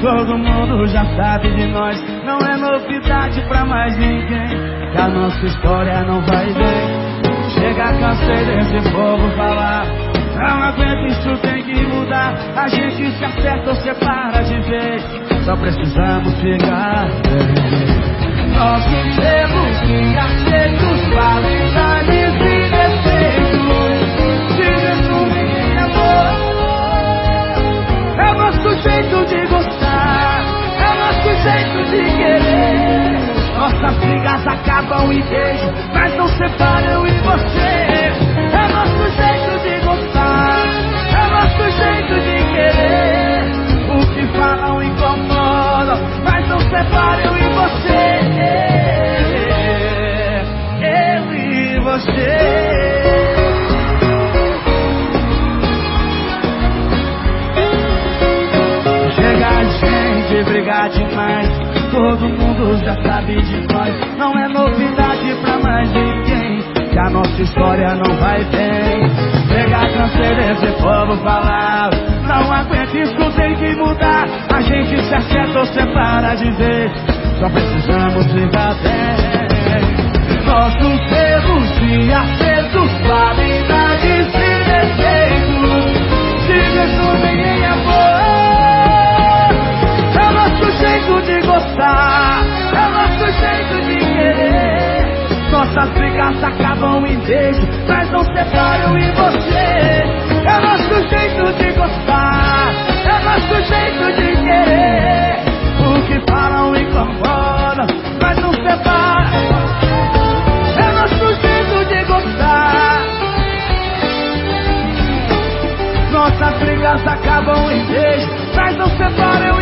Todo mundo já sabe de nós, não é novidade pra mais ninguém. Que a nossa história não vai bem. Chega, cansei desse povo falar. Não aguento, isso tem que mudar. A gente se acerta ou separa de vez. Só precisamos ficar bem. Acabam em beijo, mas não separam em você. É nosso jeito de gostar, é nosso jeito de querer. O que falam incomoda, mas não separam em você. Eu e você. Chega a gente brigar demais. Todo mundo já sabe de nós. Não é novidade pra mais ninguém. Que a nossa história não vai bem. Chega, cansei desse povo falar. Não aguento, isso tem que mudar. A gente se acerta ou separa de vez. Só precisamos ficar bem. Nossos erros e acertos, jeito de gostar, é o nosso jeito de querer. Nossas brigas acabam em beijo, mas não separam em você. É o nosso jeito de gostar, é o nosso jeito de querer. O que falam incomoda, mas não separa. É nosso jeito de gostar. Nossas brigas acabam em beijo, mas não separam